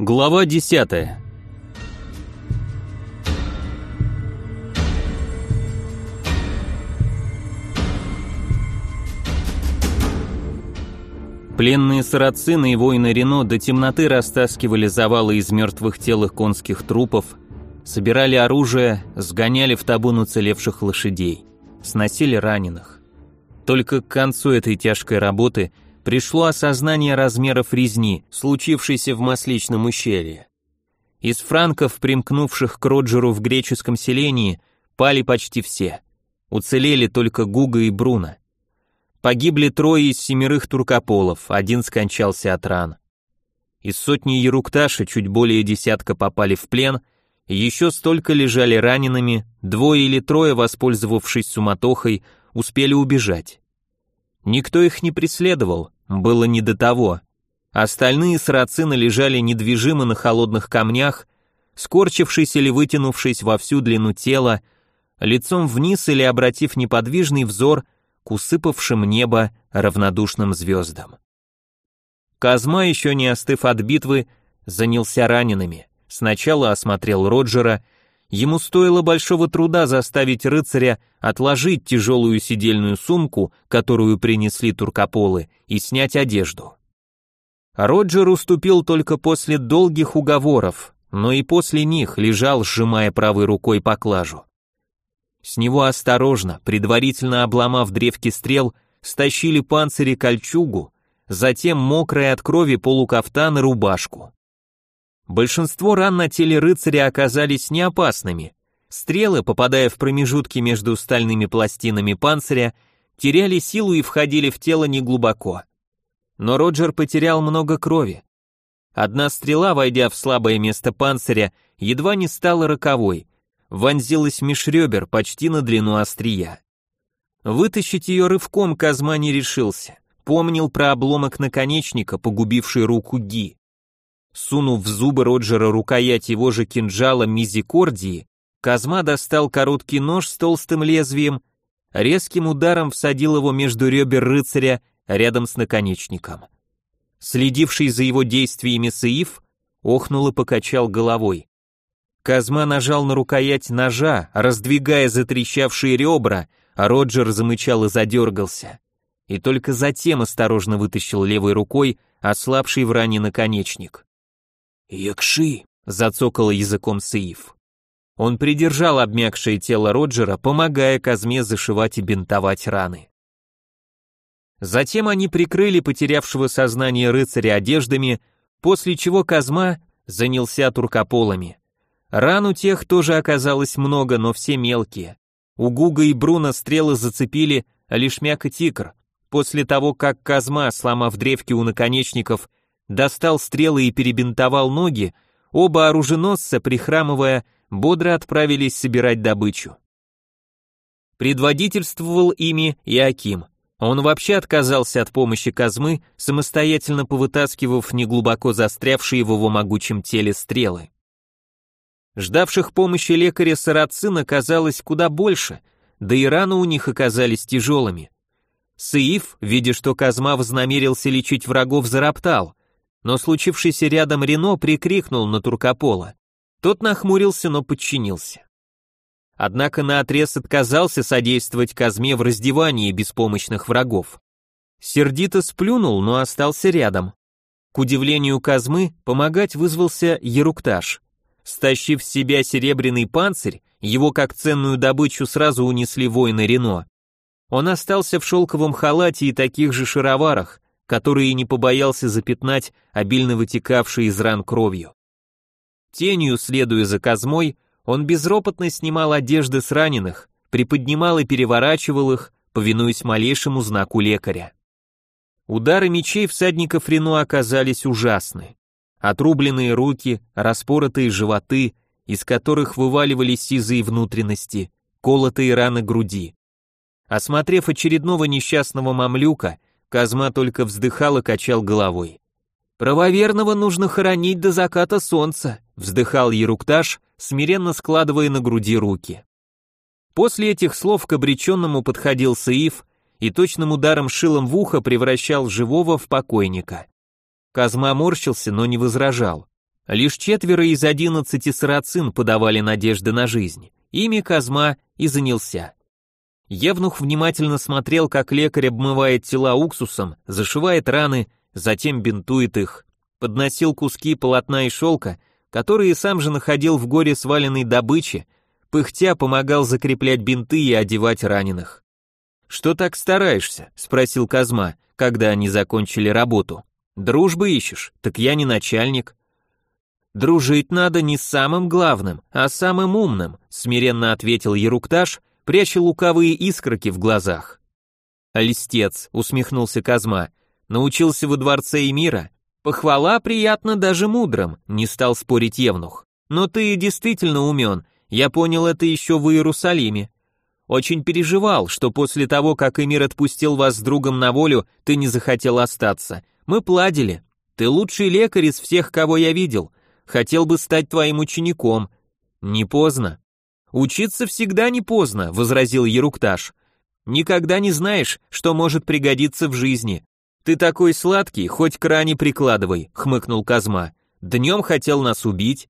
Глава 10. Пленные сарацины и воины Рено до темноты растаскивали завалы из мертвых тел их конских трупов, собирали оружие, сгоняли в табун уцелевших лошадей, сносили раненых. Только к концу этой тяжкой работы – пришло осознание размеров резни, случившейся в Масличном ущелье. Из франков, примкнувших к Роджеру в греческом селении, пали почти все. Уцелели только Гуга и Бруно. Погибли трое из семерых туркополов, один скончался от ран. Из сотни Ерукташа чуть более десятка попали в плен, еще столько лежали ранеными, двое или трое, воспользовавшись суматохой, успели убежать. Никто их не преследовал, было не до того. Остальные сарацины лежали недвижимо на холодных камнях, скорчившись или вытянувшись во всю длину тела, лицом вниз или обратив неподвижный взор к усыпавшим небо равнодушным звездам. Казма, еще не остыв от битвы, занялся ранеными. Сначала осмотрел Роджера, ему стоило большого труда заставить рыцаря отложить тяжелую сидельную сумку, которую принесли туркополы, и снять одежду. Роджер уступил только после долгих уговоров, но и после них лежал, сжимая правой рукой поклажу. С него осторожно, предварительно обломав древки стрел, стащили панцири кольчугу, затем мокрые от крови полукафтан и рубашку. Большинство ран на теле рыцаря оказались не опасными. Стрелы, попадая в промежутки между стальными пластинами панциря, теряли силу и входили в тело неглубоко. Но Роджер потерял много крови. Одна стрела, войдя в слабое место панциря, едва не стала роковой, вонзилась меж ребер почти на длину острия. Вытащить ее рывком Казма не решился, помнил про обломок наконечника, погубивший руку Ги. Сунув в зубы Роджера рукоять его же кинжала мизикордии, Казма достал короткий нож с толстым лезвием, резким ударом всадил его между ребер рыцаря рядом с наконечником. Следивший за его действиями Саиф охнул и покачал головой. Казма нажал на рукоять ножа, раздвигая затрещавшие ребра, а Роджер замычал и задергался. И только затем осторожно вытащил левой рукой ослабший в ране наконечник. «Якши!» — зацокал языком Саиф. Он придержал обмякшее тело Роджера, помогая Казме зашивать и бинтовать раны. Затем они прикрыли потерявшего сознание рыцаря одеждами, после чего Казма занялся туркополами. Ран у тех тоже оказалось много, но все мелкие. У Гуга и Бруна стрелы зацепили лишь мякоть икр. После того, как Казма, сломав древки у наконечников, достал стрелы и перебинтовал ноги, оба оруженосца, прихрамывая, бодро отправились собирать добычу. Предводительствовал ими и Аким. Он вообще отказался от помощи Казмы, самостоятельно повытаскивав неглубоко застрявшие в его могучем теле стрелы. Ждавших помощи лекаря Сарацина казалось куда больше, да и раны у них оказались тяжелыми. Саиф, видя, что Казма вознамерился лечить врагов, зароптал но случившийся рядом Рено прикрикнул на Туркопола. Тот нахмурился, но подчинился. Однако наотрез отказался содействовать Казме в раздевании беспомощных врагов. Сердито сплюнул, но остался рядом. К удивлению Казмы, помогать вызвался Ерукташ. Стащив с себя серебряный панцирь, его как ценную добычу сразу унесли воины Рено. Он остался в шелковом халате и таких же шароварах, который и не побоялся запятнать обильно вытекавшей из ран кровью. Тенью, следуя за Казмой, он безропотно снимал одежды с раненых, приподнимал и переворачивал их, повинуясь малейшему знаку лекаря. Удары мечей всадников Рено оказались ужасны. Отрубленные руки, распоротые животы, из которых вываливались сизые внутренности, колотые раны груди. Осмотрев очередного несчастного мамлюка, Казма только вздыхал и качал головой. «Правоверного нужно хоронить до заката солнца», вздыхал Ерукташ, смиренно складывая на груди руки. После этих слов к обреченному подходил Саиф и точным ударом шилом в ухо превращал живого в покойника. Казма морщился, но не возражал. Лишь четверо из одиннадцати сарацин подавали надежды на жизнь. Ими Казма и занялся. Евнух внимательно смотрел, как лекарь обмывает тела уксусом, зашивает раны, затем бинтует их, подносил куски полотна и шелка, которые сам же находил в горе сваленной добычи, пыхтя помогал закреплять бинты и одевать раненых. «Что так стараешься?» — спросил Казма, когда они закончили работу. «Дружбы ищешь? Так я не начальник». «Дружить надо не с самым главным, а самым умным», — смиренно ответил Ерукташ, пряча лукавые искорки в глазах. «Листец», — усмехнулся Казма, — «научился во дворце Эмира. Похвала приятна даже мудрым», — не стал спорить Евнух. «Но ты действительно умен, я понял это еще в Иерусалиме. Очень переживал, что после того, как Эмир отпустил вас с другом на волю, ты не захотел остаться. Мы пладили. Ты лучший лекарь из всех, кого я видел. Хотел бы стать твоим учеником. Не поздно. Учиться всегда не поздно, возразил Ерукташ. Никогда не знаешь, что может пригодиться в жизни. Ты такой сладкий, хоть к ране прикладывай, хмыкнул Казма. Днем хотел нас убить,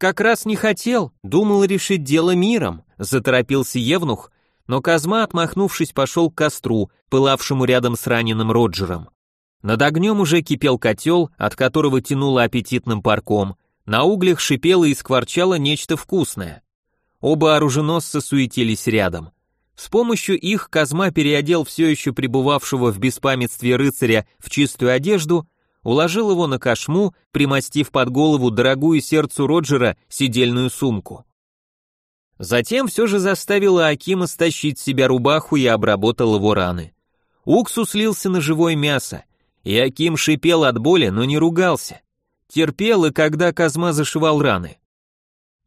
как раз не хотел, думал решить дело миром, заторопился Евнух, но Казма, отмахнувшись, пошел к костру, пылавшему рядом с раненым Роджером. Над огнем уже кипел котел, от которого тянуло аппетитным парком, на углях шипело и скворчало нечто вкусное. Оба оруженосца суетились рядом. С помощью их Казма переодел все еще пребывавшего в беспамятстве рыцаря в чистую одежду уложил его на кошму, примостив под голову дорогую сердцу Роджера сидельную сумку. Затем все же заставила Акима стащить себя рубаху и обработал его раны. Уксус лился на живое мясо, и Аким шипел от боли, но не ругался. Терпел и когда Казма зашивал раны.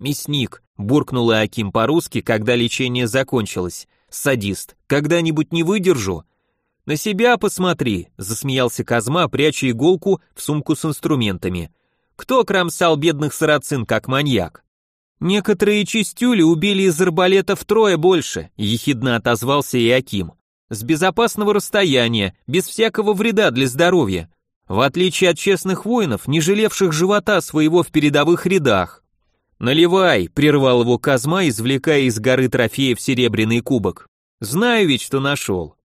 «Мясник», — буркнула Аким по-русски, когда лечение закончилось. «Садист, когда-нибудь не выдержу, «На себя посмотри», — засмеялся Казма, пряча иголку в сумку с инструментами. «Кто кромсал бедных сарацин, как маньяк?» «Некоторые чистюли убили из арбалета втрое больше», — ехидно отозвался Иаким. «С безопасного расстояния, без всякого вреда для здоровья. В отличие от честных воинов, не жалевших живота своего в передовых рядах». «Наливай», — прервал его Казма, извлекая из горы трофеев серебряный кубок. «Знаю ведь, что нашел.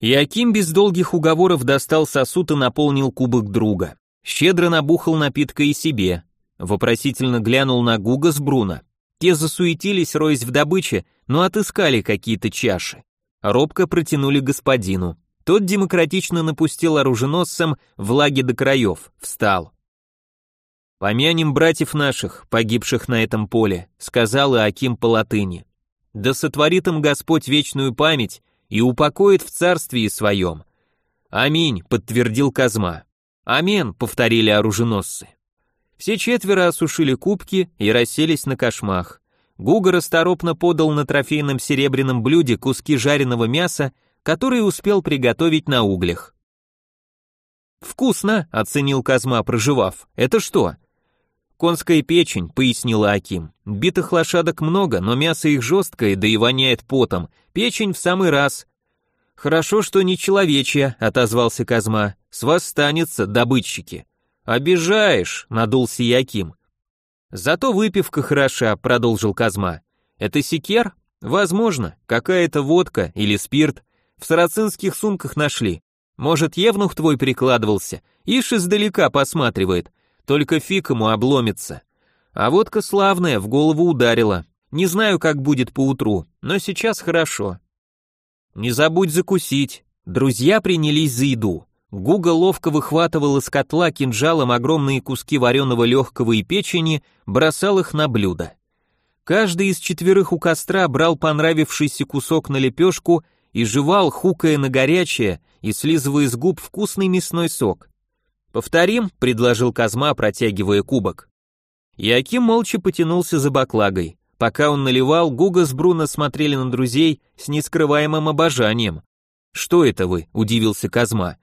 Иаким без долгих уговоров достал сосуд и наполнил кубок друга. Щедро набухал напитка и себе. Вопросительно глянул на Гуга с Бруно. Те засуетились, роясь в добыче, но отыскали какие-то чаши. Робко протянули господину. Тот демократично напустил оруженосцам влаги до краев, встал. «Помянем братьев наших, погибших на этом поле», — сказал Иаким по латыни. «Да сотворит им Господь вечную память и упокоит в царстве своем. Аминь, подтвердил Казма. Амен, повторили оруженосцы. Все четверо осушили кубки и расселись на кошмах. Гуга расторопно подал на трофейном серебряном блюде куски жареного мяса, которые успел приготовить на углях. «Вкусно», — оценил Казма, проживав. «Это что?» «Конская печень», — пояснила Аким. «Битых лошадок много, но мясо их жесткое, да и воняет потом. Печень в самый раз». «Хорошо, что не человечья», — отозвался Казма. «С вас станется, добытчики». «Обижаешь», — надулся Яким. «Зато выпивка хороша», — продолжил Казма. «Это секер? Возможно, какая-то водка или спирт. В сарацинских сумках нашли. Может, Евнух твой прикладывался? Ишь издалека посматривает. Только фиг ему обломится. А водка славная, в голову ударила. Не знаю, как будет поутру, но сейчас хорошо. Не забудь закусить. Друзья принялись за еду. Гуга ловко выхватывал из котла кинжалом огромные куски вареного легкого и печени, бросал их на блюдо. Каждый из четверых у костра брал понравившийся кусок на лепешку и жевал, хукая на горячее и слизывая из губ вкусный мясной сок. «Повторим», — предложил Казма, протягивая кубок. Яким молча потянулся за баклагой. Пока он наливал, Гуга с Бруно смотрели на друзей с нескрываемым обожанием. «Что это вы?» — удивился Казма.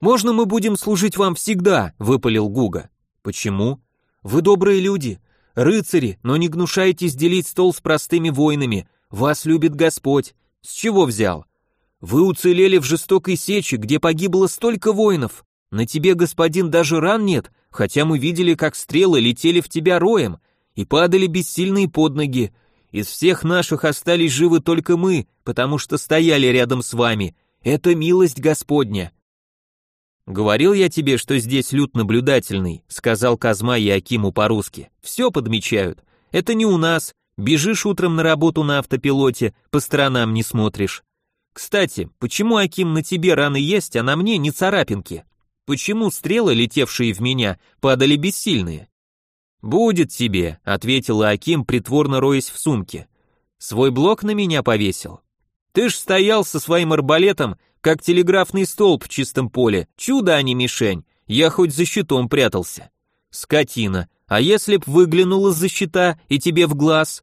«Можно мы будем служить вам всегда?» — выпалил Гуга. «Почему?» «Вы добрые люди, рыцари, но не гнушаетесь делить стол с простыми воинами. Вас любит Господь. С чего взял? Вы уцелели в жестокой сече, где погибло столько воинов. На тебе, господин, даже ран нет, хотя мы видели, как стрелы летели в тебя роем и падали бессильные под ноги. Из всех наших остались живы только мы, потому что стояли рядом с вами. Это милость Господня. Говорил я тебе, что здесь люд наблюдательный, сказал Казма и Акиму по-русски. Все подмечают. Это не у нас. Бежишь утром на работу на автопилоте, по сторонам не смотришь. Кстати, почему Аким на тебе раны есть, а на мне не царапинки? Почему стрелы, летевшие в меня, падали бессильные? Будет тебе, ответила Аким, притворно роясь в сумке. Свой блок на меня повесил. Ты ж стоял со своим арбалетом, как телеграфный столб в чистом поле. Чудо, а не мишень. Я хоть за щитом прятался. Скотина. А если б выглянул из-за щита и тебе в глаз?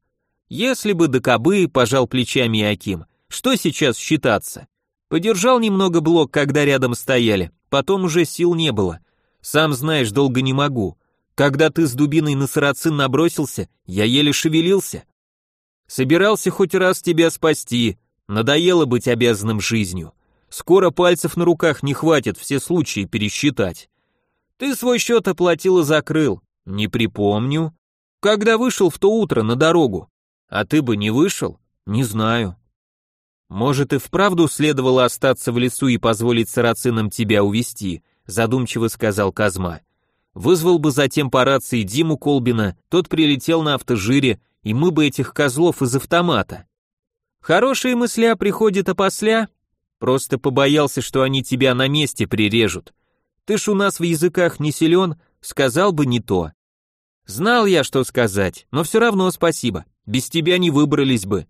Если бы до кобы, пожал плечами Аким. Что сейчас считаться? Подержал немного блок, когда рядом стояли, потом уже сил не было. Сам знаешь, долго не могу. Когда ты с дубиной на сарацин набросился, я еле шевелился. Собирался хоть раз тебя спасти, надоело быть обязанным жизнью. Скоро пальцев на руках не хватит все случаи пересчитать. Ты свой счет оплатил и закрыл. Не припомню. Когда вышел в то утро на дорогу? А ты бы не вышел? Не знаю. Может и вправду следовало остаться в лесу и позволить сарацинам тебя увести, задумчиво сказал Казма. Вызвал бы затем по рации Диму Колбина, тот прилетел на автожире, и мы бы этих козлов из автомата. Хорошие мысля приходят опосля, просто побоялся, что они тебя на месте прирежут. Ты ж у нас в языках не силен, сказал бы не то. Знал я, что сказать, но все равно спасибо, без тебя не выбрались бы.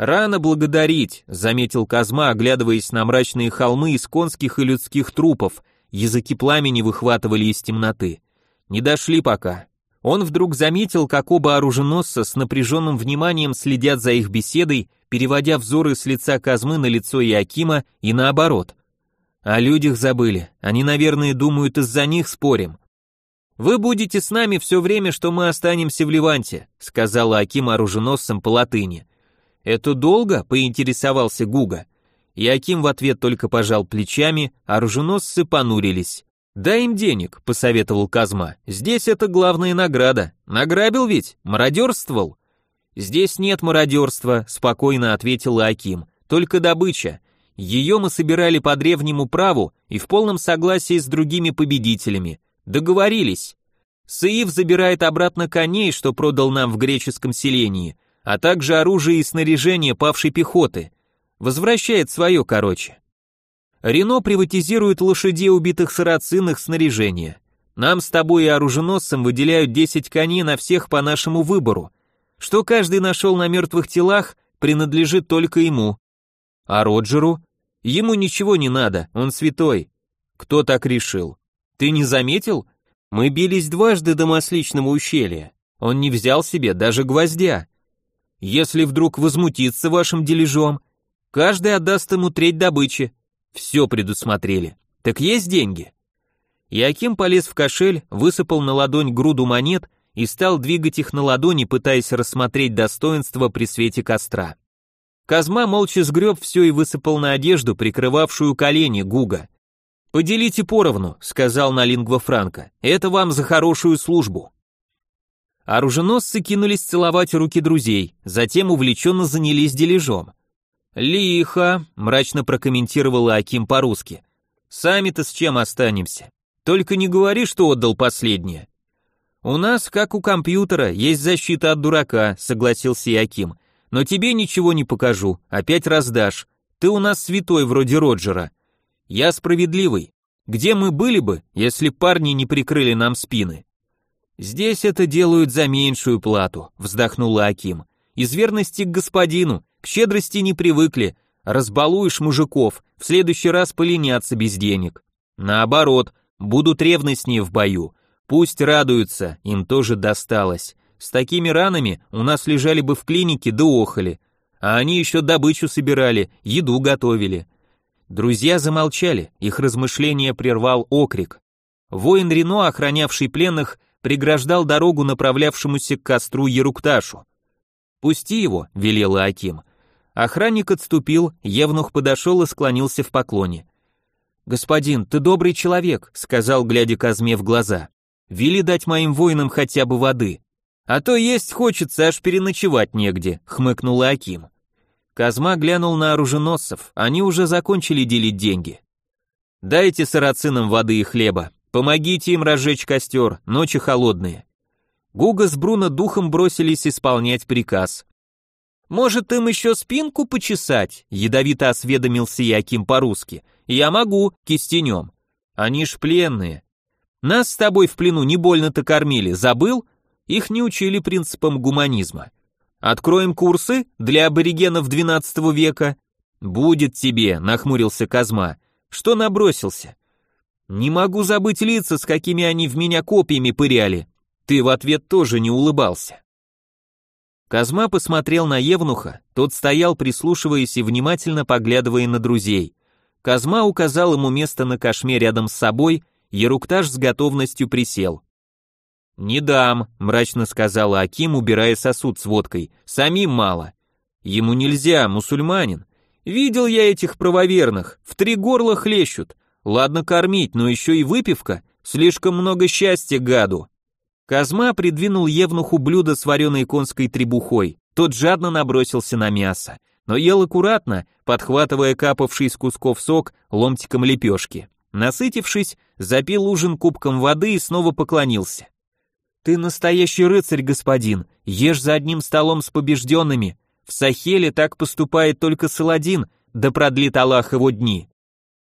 «Рано благодарить», — заметил Казма, оглядываясь на мрачные холмы из конских и людских трупов, языки пламени выхватывали из темноты. «Не дошли пока». Он вдруг заметил, как оба оруженосца с напряженным вниманием следят за их беседой, переводя взоры с лица Казмы на лицо Иакима и наоборот. О людях забыли, они, наверное, думают, из-за них спорим. «Вы будете с нами все время, что мы останемся в Ливанте», сказала Аким оруженосцам по латыни. «Это долго?» — поинтересовался Гуга. Яким в ответ только пожал плечами, а оруженосцы понурились. «Дай им денег», — посоветовал Казма. «Здесь это главная награда. Награбил ведь? Мародерствовал?» «Здесь нет мародерства», — спокойно ответил Аким. «Только добыча. Ее мы собирали по древнему праву и в полном согласии с другими победителями. Договорились. Саив забирает обратно коней, что продал нам в греческом селении, а также оружие и снаряжение павшей пехоты. Возвращает свое, короче. Рено приватизирует лошадей убитых сарацин их снаряжение. Нам с тобой и оруженосцем выделяют 10 коней на всех по нашему выбору. Что каждый нашел на мертвых телах, принадлежит только ему. А Роджеру? Ему ничего не надо, он святой. Кто так решил? Ты не заметил? Мы бились дважды до Масличного ущелья. Он не взял себе даже гвоздя. Если вдруг возмутится вашим дележом, каждый отдаст ему треть добычи. Все предусмотрели. Так есть деньги?» Яким полез в кошель, высыпал на ладонь груду монет и стал двигать их на ладони, пытаясь рассмотреть достоинства при свете костра. Казма молча сгреб все и высыпал на одежду, прикрывавшую колени Гуга. «Поделите поровну», — сказал на лингва Франко. «Это вам за хорошую службу». Оруженосцы кинулись целовать руки друзей, затем увлеченно занялись дележом. «Лихо», — мрачно прокомментировала Аким по-русски. «Сами-то с чем останемся? Только не говори, что отдал последнее». «У нас, как у компьютера, есть защита от дурака», — согласился Яким. «Но тебе ничего не покажу, опять раздашь. Ты у нас святой вроде Роджера. Я справедливый. Где мы были бы, если парни не прикрыли нам спины?» «Здесь это делают за меньшую плату», — вздохнула Аким. «Из верности к господину, к щедрости не привыкли. Разбалуешь мужиков, в следующий раз поленятся без денег. Наоборот, будут ревностнее в бою. Пусть радуются, им тоже досталось. С такими ранами у нас лежали бы в клинике да охали. А они еще добычу собирали, еду готовили». Друзья замолчали, их размышления прервал окрик. Воин Рено, охранявший пленных, преграждал дорогу направлявшемуся к костру Ерукташу. «Пусти его», — велела Аким. Охранник отступил, Евнух подошел и склонился в поклоне. «Господин, ты добрый человек», — сказал, глядя Казме в глаза. «Вели дать моим воинам хотя бы воды. А то есть хочется, аж переночевать негде», — хмыкнул Аким. Казма глянул на оруженосцев, они уже закончили делить деньги. «Дайте сарацинам воды и хлеба, помогите им разжечь костер, ночи холодные». Гуга с Бруно духом бросились исполнять приказ. «Может, им еще спинку почесать?» — ядовито осведомился Яким по-русски. «Я могу, кистенем. Они ж пленные. Нас с тобой в плену не больно-то кормили, забыл? Их не учили принципам гуманизма. Откроем курсы для аборигенов XII века?» «Будет тебе», — нахмурился Казма. «Что набросился?» «Не могу забыть лица, с какими они в меня копьями пыряли. Ты в ответ тоже не улыбался». Казма посмотрел на Евнуха, тот стоял, прислушиваясь и внимательно поглядывая на друзей. Казма указал ему место на кошме рядом с собой, Ерукташ с готовностью присел. «Не дам», — мрачно сказала Аким, убирая сосуд с водкой, — «самим мало». «Ему нельзя, мусульманин. Видел я этих правоверных, в три горла хлещут. Ладно кормить, но еще и выпивка. Слишком много счастья гаду». Казма придвинул Евнуху блюдо с вареной конской требухой. Тот жадно набросился на мясо, но ел аккуратно, подхватывая капавший из кусков сок ломтиком лепешки. Насытившись, запил ужин кубком воды и снова поклонился. «Ты настоящий рыцарь, господин, ешь за одним столом с побежденными. В Сахеле так поступает только Саладин, да продлит Аллах его дни.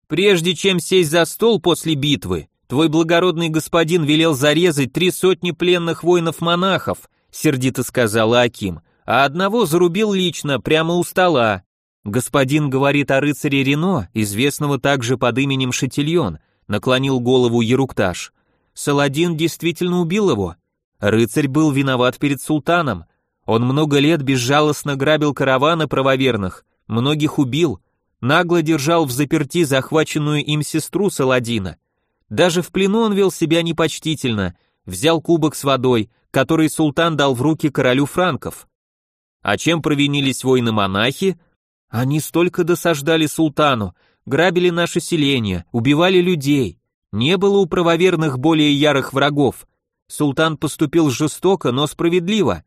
Прежде чем сесть за стол после битвы, Твой благородный господин велел зарезать три сотни пленных воинов-монахов, сердито сказала Аким, а одного зарубил лично, прямо у стола. Господин говорит о рыцаре Рено, известного также под именем Шатильон, наклонил голову Ерукташ. Саладин действительно убил его. Рыцарь был виноват перед султаном. Он много лет безжалостно грабил караваны правоверных, многих убил, нагло держал в заперти захваченную им сестру Саладина, даже в плену он вел себя непочтительно, взял кубок с водой, который султан дал в руки королю франков. А чем провинились воины-монахи? Они столько досаждали султану, грабили наше селение, убивали людей. Не было у правоверных более ярых врагов. Султан поступил жестоко, но справедливо.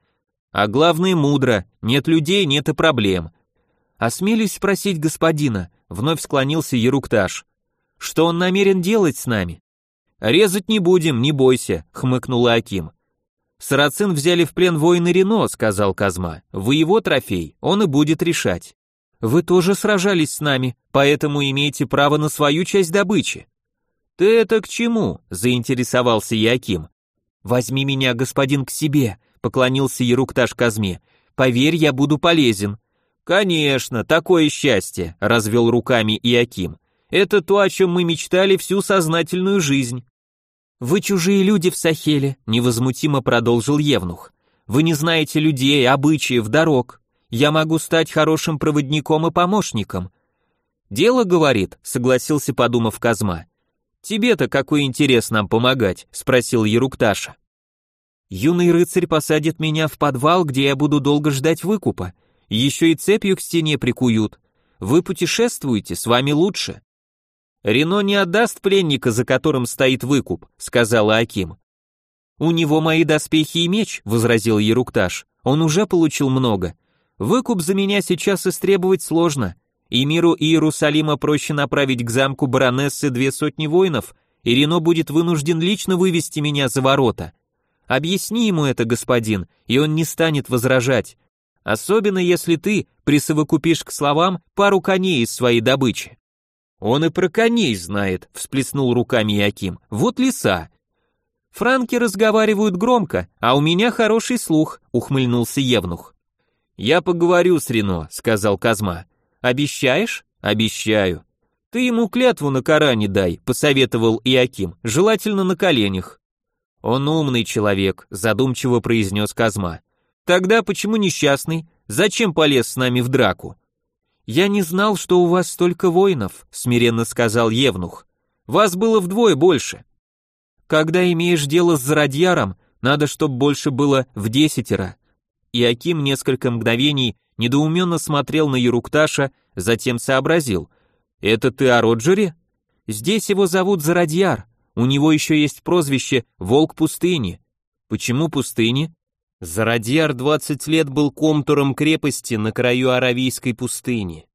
А главное мудро, нет людей, нет и проблем. Осмелюсь спросить господина, вновь склонился Ерукташ. Что он намерен делать с нами? Резать не будем, не бойся, хмыкнула Аким. Сарацин взяли в плен воины Рено, сказал Казма. Вы его трофей, он и будет решать. Вы тоже сражались с нами, поэтому имеете право на свою часть добычи. Ты это к чему? заинтересовался Яким. Возьми меня, господин, к себе, поклонился Ерукташ Казме. Поверь, я буду полезен. Конечно, такое счастье, развел руками Иаким. Это то, о чем мы мечтали всю сознательную жизнь. Вы чужие люди в Сахеле, невозмутимо продолжил Евнух. Вы не знаете людей, обычаев, дорог. Я могу стать хорошим проводником и помощником. Дело, говорит, согласился, подумав Казма. Тебе-то какой интерес нам помогать, спросил Ерукташа. Юный рыцарь посадит меня в подвал, где я буду долго ждать выкупа. Еще и цепью к стене прикуют. Вы путешествуете, с вами лучше. Рено не отдаст пленника, за которым стоит выкуп, сказала Аким. У него мои доспехи и меч, возразил Ерукташ. Он уже получил много. Выкуп за меня сейчас истребовать сложно. И миру Иерусалима проще направить к замку баронессы две сотни воинов, и Рено будет вынужден лично вывести меня за ворота. Объясни ему это, господин, и он не станет возражать. Особенно если ты присовокупишь к словам пару коней из своей добычи. Он и про коней знает, всплеснул руками Яким. Вот лиса. Франки разговаривают громко, а у меня хороший слух, ухмыльнулся Евнух. Я поговорю с Рено, сказал Казма. Обещаешь? Обещаю. Ты ему клятву на Коране дай, посоветовал Иаким, желательно на коленях. Он умный человек, задумчиво произнес Казма. Тогда почему несчастный? Зачем полез с нами в драку? «Я не знал, что у вас столько воинов», — смиренно сказал Евнух. «Вас было вдвое больше». «Когда имеешь дело с Зародьяром, надо, чтобы больше было в десятеро». И Аким несколько мгновений недоуменно смотрел на Ерукташа, затем сообразил. «Это ты о Роджере?» Здесь его зовут Зарадьяр. У него еще есть прозвище «Волк пустыни». Почему пустыни? Зарадьяр 20 лет был комтуром крепости на краю Аравийской пустыни.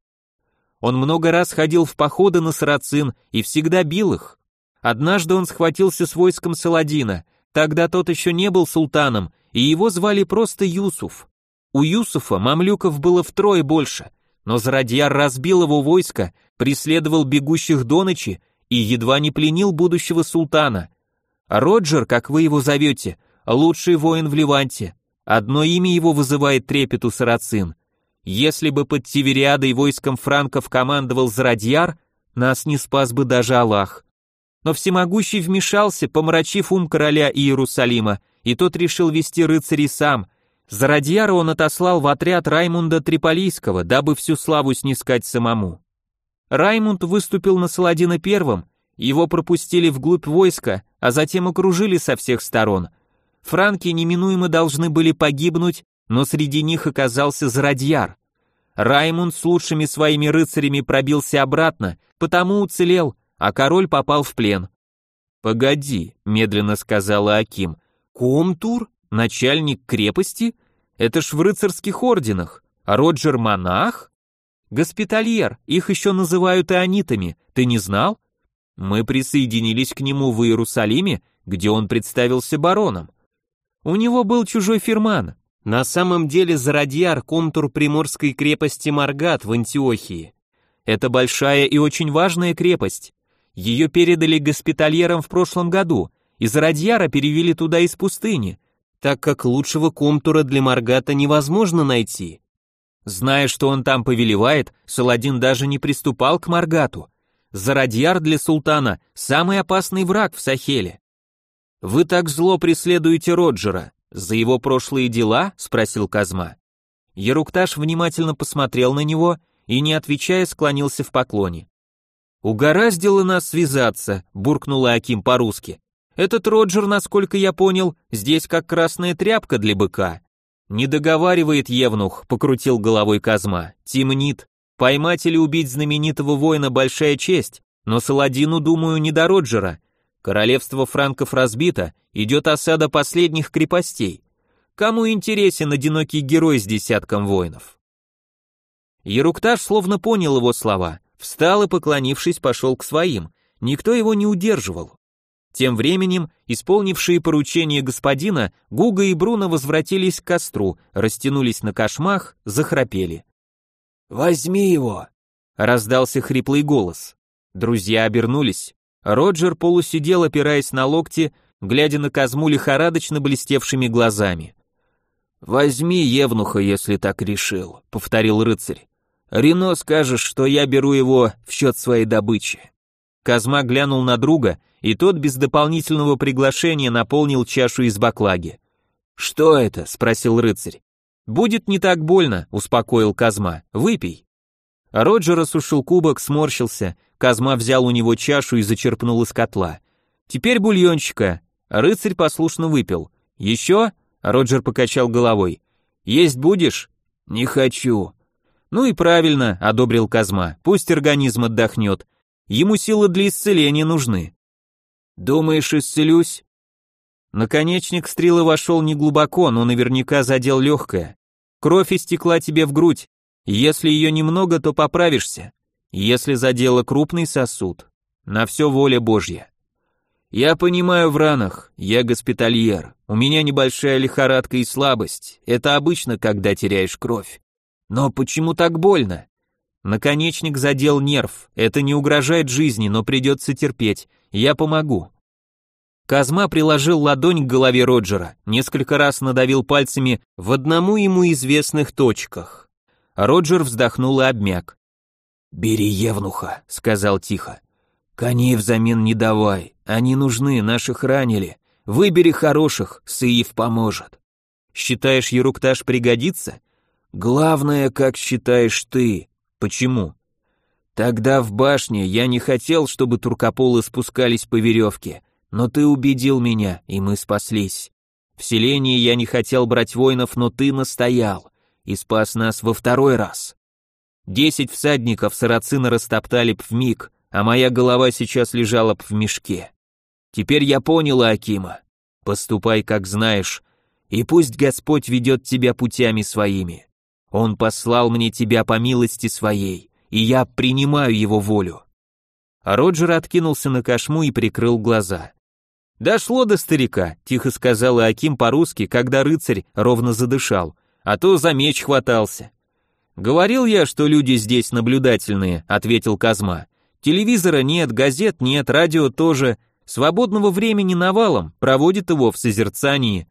Он много раз ходил в походы на Сарацин и всегда бил их. Однажды он схватился с войском Саладина, тогда тот еще не был султаном, и его звали просто Юсуф. У Юсуфа мамлюков было втрое больше, но Зарадьяр разбил его войско, преследовал бегущих до ночи и едва не пленил будущего султана. Роджер, как вы его зовете, лучший воин в Ливанте. Одно имя его вызывает трепет у сарацин. Если бы под Тивериадой войском франков командовал Зарадьяр, нас не спас бы даже Аллах. Но всемогущий вмешался, помрачив ум короля Иерусалима, и тот решил вести рыцарей сам, за Радьяра он отослал в отряд Раймунда Триполийского, дабы всю славу снискать самому. Раймунд выступил на Саладина первым, его пропустили вглубь войска, а затем окружили со всех сторон. Франки неминуемо должны были погибнуть, но среди них оказался Зарадьяр. Раймунд с лучшими своими рыцарями пробился обратно, потому уцелел, а король попал в плен. «Погоди», — медленно сказала Аким, — «Комтур?» Начальник крепости? Это ж в рыцарских орденах. Роджер монах? Госпитальер, их еще называют ионитами. Ты не знал? Мы присоединились к нему в Иерусалиме, где он представился бароном. У него был чужой фирман. На самом деле Зарадьяр — контур приморской крепости Маргат в Антиохии. Это большая и очень важная крепость. Ее передали госпитальерам в прошлом году, и Зарадьяра перевели туда из пустыни, так как лучшего комтура для Маргата невозможно найти. Зная, что он там повелевает, Саладин даже не приступал к Маргату. Зарадьяр для султана – самый опасный враг в Сахеле. «Вы так зло преследуете Роджера. За его прошлые дела?» – спросил Казма. Ерукташ внимательно посмотрел на него и, не отвечая, склонился в поклоне. «Угораздило нас связаться», – буркнула Аким по-русски. Этот Роджер, насколько я понял, здесь как красная тряпка для быка. Не договаривает Евнух, покрутил головой Казма. Темнит. Поймать или убить знаменитого воина большая честь, но Саладину, думаю, не до Роджера. Королевство франков разбито, идет осада последних крепостей. Кому интересен одинокий герой с десятком воинов? Ерукташ словно понял его слова, встал и, поклонившись, пошел к своим. Никто его не удерживал. Тем временем, исполнившие поручение господина, Гуга и Бруно возвратились к костру, растянулись на кошмах, захрапели. «Возьми его!» — раздался хриплый голос. Друзья обернулись. Роджер полусидел, опираясь на локти, глядя на Казму лихорадочно блестевшими глазами. «Возьми Евнуха, если так решил», — повторил рыцарь. «Рено скажешь, что я беру его в счет своей добычи». Казма глянул на друга, и тот без дополнительного приглашения наполнил чашу из баклаги. «Что это?» — спросил рыцарь. «Будет не так больно», — успокоил Казма. «Выпей». Роджер осушил кубок, сморщился. Казма взял у него чашу и зачерпнул из котла. «Теперь бульончика». Рыцарь послушно выпил. «Еще?» — Роджер покачал головой. «Есть будешь?» «Не хочу». «Ну и правильно», — одобрил Казма. «Пусть организм отдохнет. Ему силы для исцеления нужны. Думаешь, исцелюсь? Наконечник стрелы вошел неглубоко, но наверняка задел легкое. Кровь истекла тебе в грудь. Если ее немного, то поправишься. Если задело крупный сосуд, на все воля Божья. Я понимаю в ранах, я госпитальер. У меня небольшая лихорадка и слабость. Это обычно, когда теряешь кровь. Но почему так больно? Наконечник задел нерв. Это не угрожает жизни, но придется терпеть. Я помогу. Казма приложил ладонь к голове Роджера, несколько раз надавил пальцами в одному ему известных точках. Роджер вздохнул и обмяк. «Бери Евнуха», — сказал тихо. «Коней взамен не давай, они нужны, наших ранили. Выбери хороших, Сыев поможет». «Считаешь, Ерукташ пригодится?» «Главное, как считаешь ты», Почему? Тогда в башне я не хотел, чтобы туркополы спускались по веревке, но ты убедил меня, и мы спаслись. В селении я не хотел брать воинов, но ты настоял и спас нас во второй раз. Десять всадников сарацины растоптали б вмиг, а моя голова сейчас лежала б в мешке. Теперь я понял Акима. Поступай, как знаешь, и пусть Господь ведет тебя путями своими. Он послал мне тебя по милости своей, и я принимаю его волю. Роджер откинулся на кошму и прикрыл глаза. «Дошло до старика», — тихо сказал Аким по-русски, когда рыцарь ровно задышал, а то за меч хватался. «Говорил я, что люди здесь наблюдательные», — ответил Казма. «Телевизора нет, газет нет, радио тоже. Свободного времени навалом, проводит его в созерцании.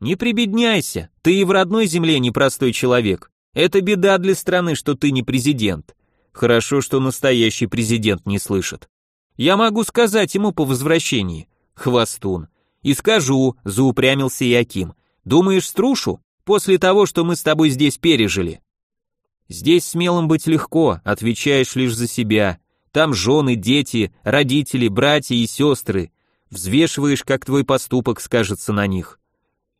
Не прибедняйся, ты и в родной земле непростой человек. Это беда для страны, что ты не президент. Хорошо, что настоящий президент не слышит. Я могу сказать ему по возвращении. Хвостун. И скажу, заупрямился Яким. Думаешь, струшу? После того, что мы с тобой здесь пережили. Здесь смелым быть легко, отвечаешь лишь за себя. Там жены, дети, родители, братья и сестры. Взвешиваешь, как твой поступок скажется на них.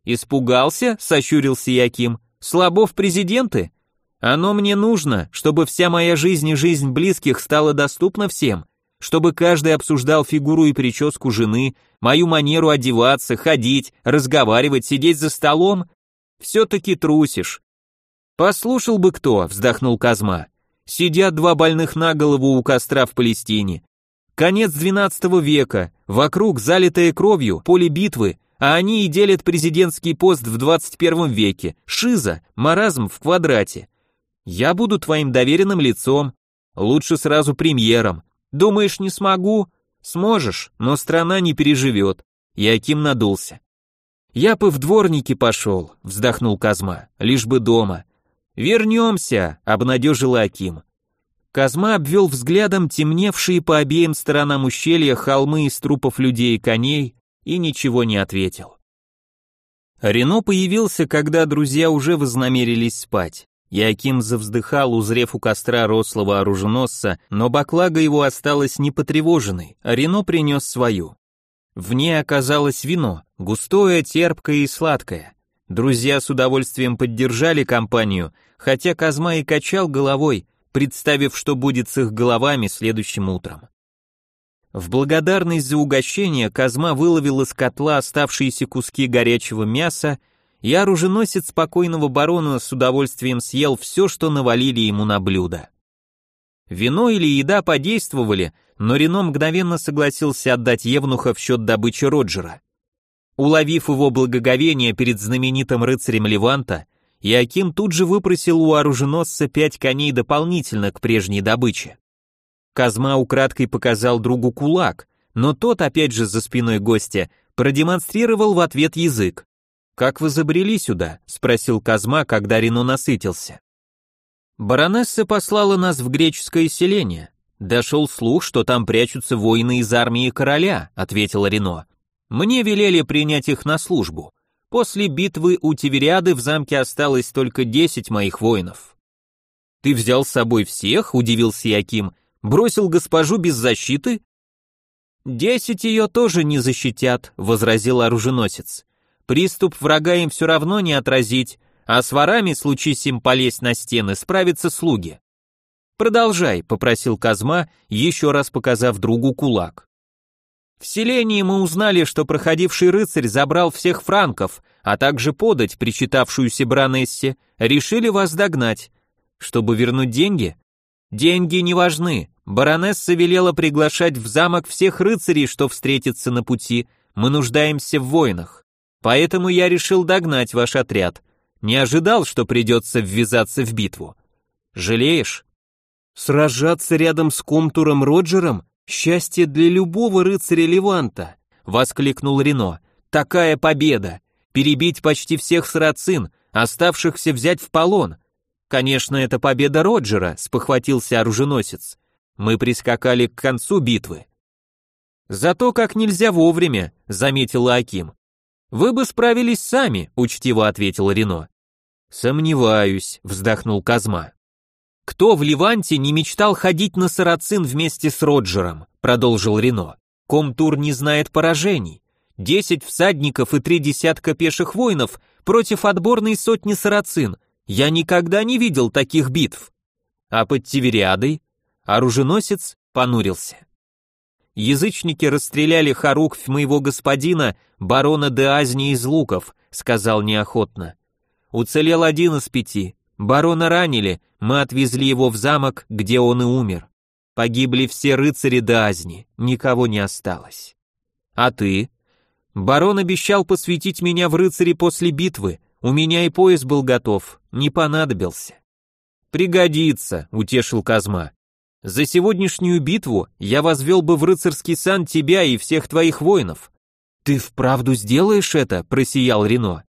Испугался? Сощурился Яким. Слабов президенты? Оно мне нужно, чтобы вся моя жизнь и жизнь близких стала доступна всем, чтобы каждый обсуждал фигуру и прическу жены, мою манеру одеваться, ходить, разговаривать, сидеть за столом. Все-таки трусишь. Послушал бы кто, вздохнул Казма. Сидят два больных на голову у костра в Палестине. Конец XII века, вокруг залитое кровью, поле битвы, а они и делят президентский пост в 21 веке. Шиза, маразм в квадрате. Я буду твоим доверенным лицом, лучше сразу премьером. Думаешь, не смогу? Сможешь, но страна не переживет. Яким надулся. Я бы в дворники пошел, вздохнул Казма, лишь бы дома. Вернемся, обнадежил Аким. Казма обвел взглядом темневшие по обеим сторонам ущелья холмы из трупов людей и коней, и ничего не ответил. Рено появился, когда друзья уже вознамерились спать. Яким завздыхал, узрев у костра рослого оруженосца, но баклага его осталась непотревоженной, а Рено принес свою. В ней оказалось вино, густое, терпкое и сладкое. Друзья с удовольствием поддержали компанию, хотя Казма и качал головой, представив, что будет с их головами следующим утром. В благодарность за угощение Казма выловил из котла оставшиеся куски горячего мяса, и оруженосец спокойного барона с удовольствием съел все, что навалили ему на блюдо. Вино или еда подействовали, но Рено мгновенно согласился отдать Евнуха в счет добычи Роджера. Уловив его благоговение перед знаменитым рыцарем Леванта, Иаким тут же выпросил у оруженосца пять коней дополнительно к прежней добыче. Казма украдкой показал другу кулак, но тот, опять же за спиной гостя, продемонстрировал в ответ язык. «Как вы забрели сюда?» — спросил Казма, когда Рено насытился. «Баронесса послала нас в греческое селение. Дошел слух, что там прячутся воины из армии короля», — ответил Рено. «Мне велели принять их на службу. После битвы у Тивериады в замке осталось только десять моих воинов». «Ты взял с собой всех?» — удивился Яким. Бросил госпожу без защиты? Десять ее тоже не защитят, возразил оруженосец. Приступ врага им все равно не отразить, а с ворами, случись им полезть на стены, справятся слуги. Продолжай, попросил Казма, еще раз показав другу кулак. В селении мы узнали, что проходивший рыцарь забрал всех франков, а также подать, причитавшуюся Бранессе, решили вас догнать. Чтобы вернуть деньги? Деньги не важны, Баронесса велела приглашать в замок всех рыцарей, что встретятся на пути. Мы нуждаемся в воинах. Поэтому я решил догнать ваш отряд. Не ожидал, что придется ввязаться в битву. Жалеешь? Сражаться рядом с Комтуром Роджером — счастье для любого рыцаря Леванта, — воскликнул Рено. Такая победа! Перебить почти всех сарацин, оставшихся взять в полон. Конечно, это победа Роджера, — спохватился оруженосец. Мы прискакали к концу битвы. Зато как нельзя вовремя, заметила Аким. Вы бы справились сами, учтиво ответил Рено. Сомневаюсь, вздохнул Казма. Кто в Ливанте не мечтал ходить на сарацин вместе с Роджером, продолжил Рено. Комтур не знает поражений. Десять всадников и три десятка пеших воинов против отборной сотни сарацин. Я никогда не видел таких битв. А под Тивериадой Оруженосец понурился. Язычники расстреляли хоруквь моего господина, барона де Азни из луков, сказал неохотно. Уцелел один из пяти. Барона ранили, мы отвезли его в замок, где он и умер. Погибли все рыцари де Азни, никого не осталось. А ты? Барон обещал посвятить меня в рыцари после битвы, у меня и пояс был готов, не понадобился. Пригодится, утешил Казма. За сегодняшнюю битву я возвел бы в рыцарский сан тебя и всех твоих воинов. Ты вправду сделаешь это? просиял Рено.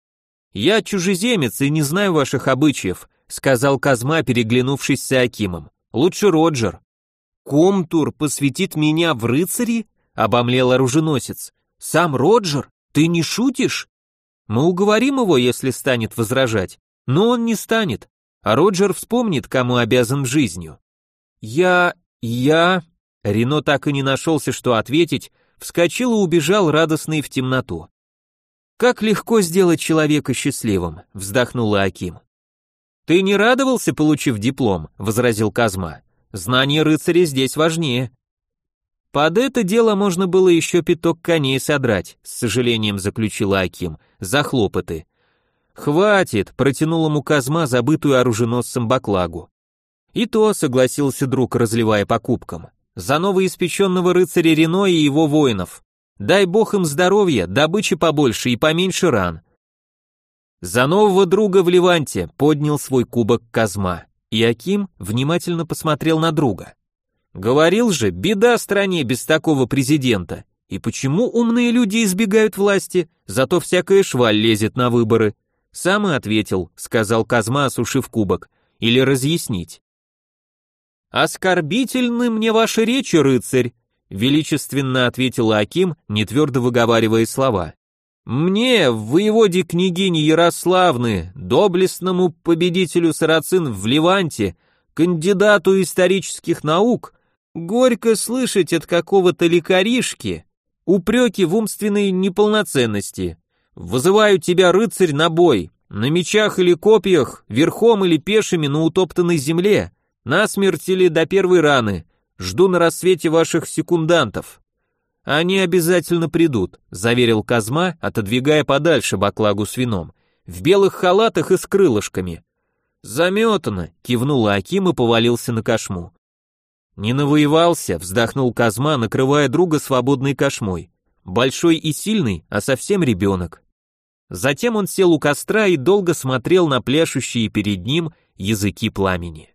Я чужеземец и не знаю ваших обычаев, сказал Казма, переглянувшись с Акимом. Лучше Роджер. Комтур посвятит меня в рыцари? обомлел оруженосец. Сам Роджер? Ты не шутишь? Мы уговорим его, если станет возражать, но он не станет, а Роджер вспомнит, кому обязан жизнью. «Я... я...» Рено так и не нашелся, что ответить, вскочил и убежал радостный в темноту. «Как легко сделать человека счастливым», — вздохнула Аким. «Ты не радовался, получив диплом?» — возразил Казма. «Знание рыцаря здесь важнее». «Под это дело можно было еще пяток коней содрать», — с сожалением заключила Аким, — «за хлопоты». «Хватит», — протянул ему Казма забытую оруженосцем баклагу. И то согласился друг, разливая по кубкам. За новоиспеченного рыцаря Рено и его воинов. Дай бог им здоровья, добычи побольше и поменьше ран. За нового друга в Ливанте поднял свой кубок Казма. И Аким внимательно посмотрел на друга. Говорил же, беда стране без такого президента. И почему умные люди избегают власти, зато всякая шваль лезет на выборы? Сам и ответил, сказал Казма, осушив кубок. Или разъяснить. «Оскорбительны мне ваши речи, рыцарь», — величественно ответила Аким, не твердо выговаривая слова. «Мне, воеводе княгини Ярославны, доблестному победителю сарацин в Ливанте, кандидату исторических наук, горько слышать от какого-то лекаришки упреки в умственной неполноценности. Вызываю тебя, рыцарь, на бой, на мечах или копьях, верхом или пешими на утоптанной земле, Насмерть или до первой раны. Жду на рассвете ваших секундантов. Они обязательно придут, заверил Казма, отодвигая подальше баклагу с вином. В белых халатах и с крылышками. Заметано, кивнула Аким и повалился на кошму. Не навоевался, вздохнул Казма, накрывая друга свободной кошмой. Большой и сильный, а совсем ребенок. Затем он сел у костра и долго смотрел на пляшущие перед ним языки пламени.